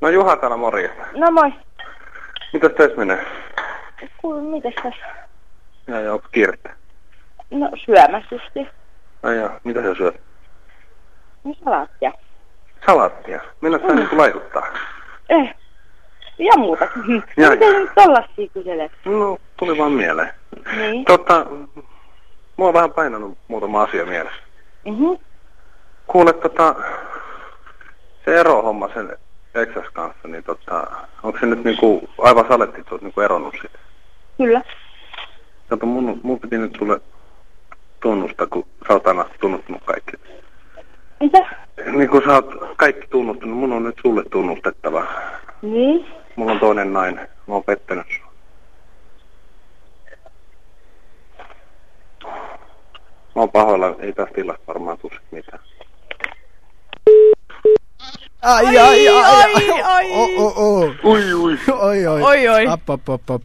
No Juha täällä morjesta. No moi. Mitäs tässä menee? Kuule, mitäs tässä? Ja, onko kiirettä? No syömässä justi. Ai ja, mitä sä syöt? No salaattia. Salaattia. Mennä sä Mm. niinku? Eh. Ja muutakin. Ja, Miten nyt tollasia kyselet? No, tuli vaan mieleen. Niin. Tota, mua on vähän painanut muutama asia mielessä. Mhm. Kuule, tota, se erohomma sen Exas kanssa, niin tota, onko se nyt niinku aivan saletti, että oot niinku eronnut siitä? Kyllä. Kato, mun, mun piti nyt sulle tunnustaa, kun sä oot aina tunnustanut kaikki. Mitä? Niin kun sä oot kaikki tunnustanut, mun on nyt sulle tunnustettava. Niin. Mulla on toinen nainen. Mä oon pettänyt sua. Mä oon pahoilla, ei tästä illasta varmaan tuu Ay, ay, ay, ay, ay. ay. Oh, oh, oh. Uy, uy. Ay, ay. Ay, ay. Up, up, up, up.